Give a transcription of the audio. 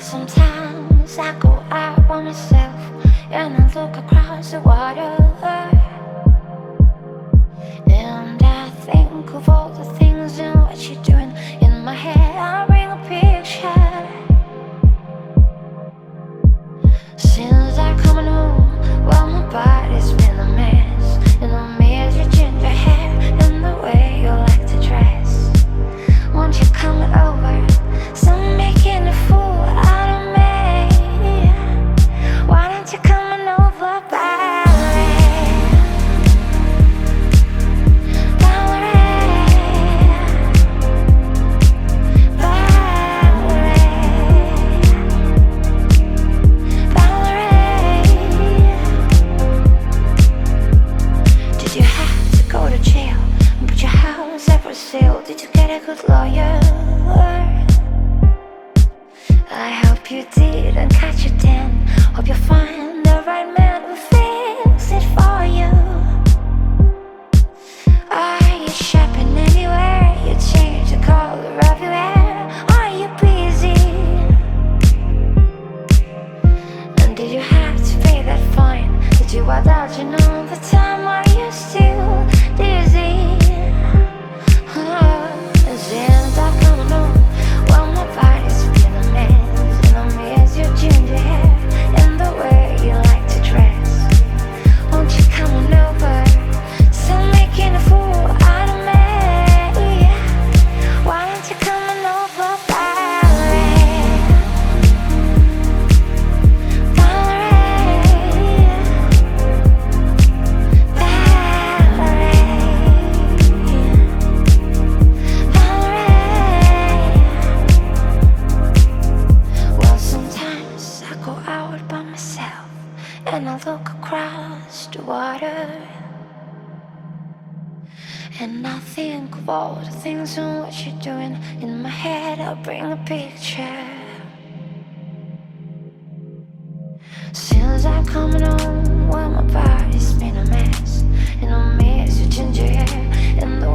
Sometimes I go out by myself and I look across the water. And I think of all the things and what you're doing get a good lawyer? I hope you did and catch your ten. Hope you find the right man who fix it for you. Are you shopping anywhere? You change the color of your hair. Are you busy? And did you have to pay that fine? Did you dodging all the time? Are you still and I look across the water. And I think of all the things and what you're doing. In my head, I'll bring a picture. Since I've come home, well, my body's been a mess. And I miss your ginger hair and the